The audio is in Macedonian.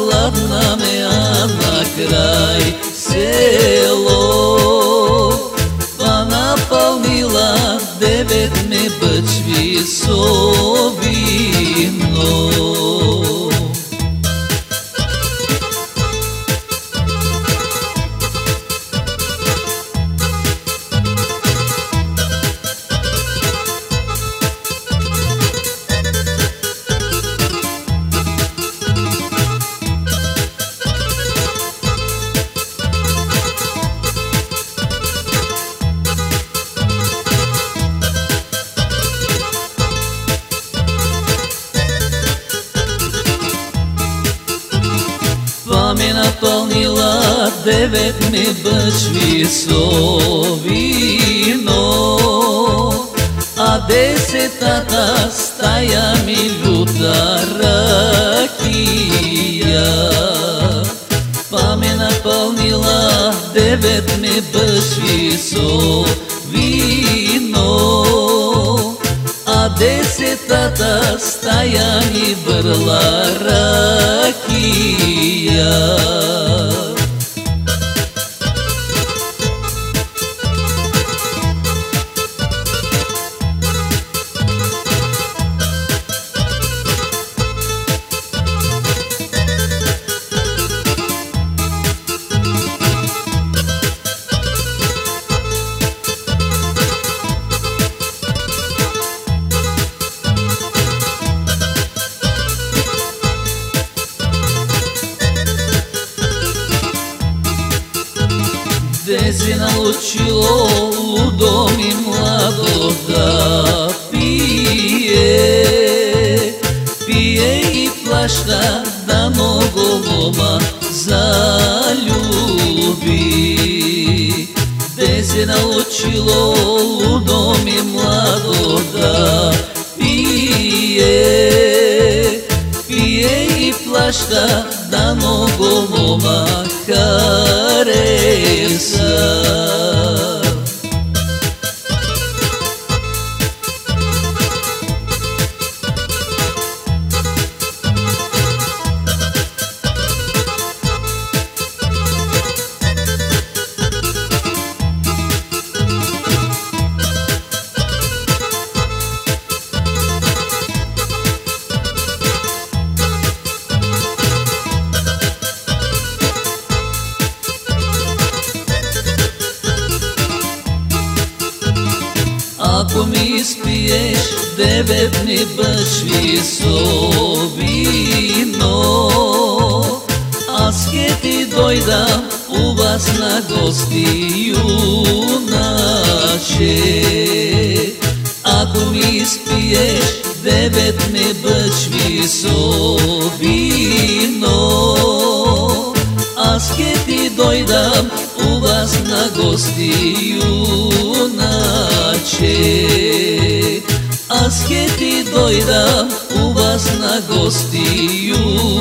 хладна ме, а на крај село Па наполнила девет ме бъчви со вино Направила мома хладна ме, а на крај село Па наполнила девет ме девет ми бъчви со вино А десетата стаја ми лjuta ракија. Па ме наполнила девет ми бъчви со вино А десетата стаја ми врла ракија. Де научило лудо ми младо да пие Пие и плашта да много мома залюби. Де се научило лудо ми младо да Пие и плашта да много мома хареса Ако испиеш деветни бачви со вино Аз ке ти дојдам у вас на гости юначе Ако ми испиеш деветни бъчви со вино Аз asketi dojda u vas na gostiju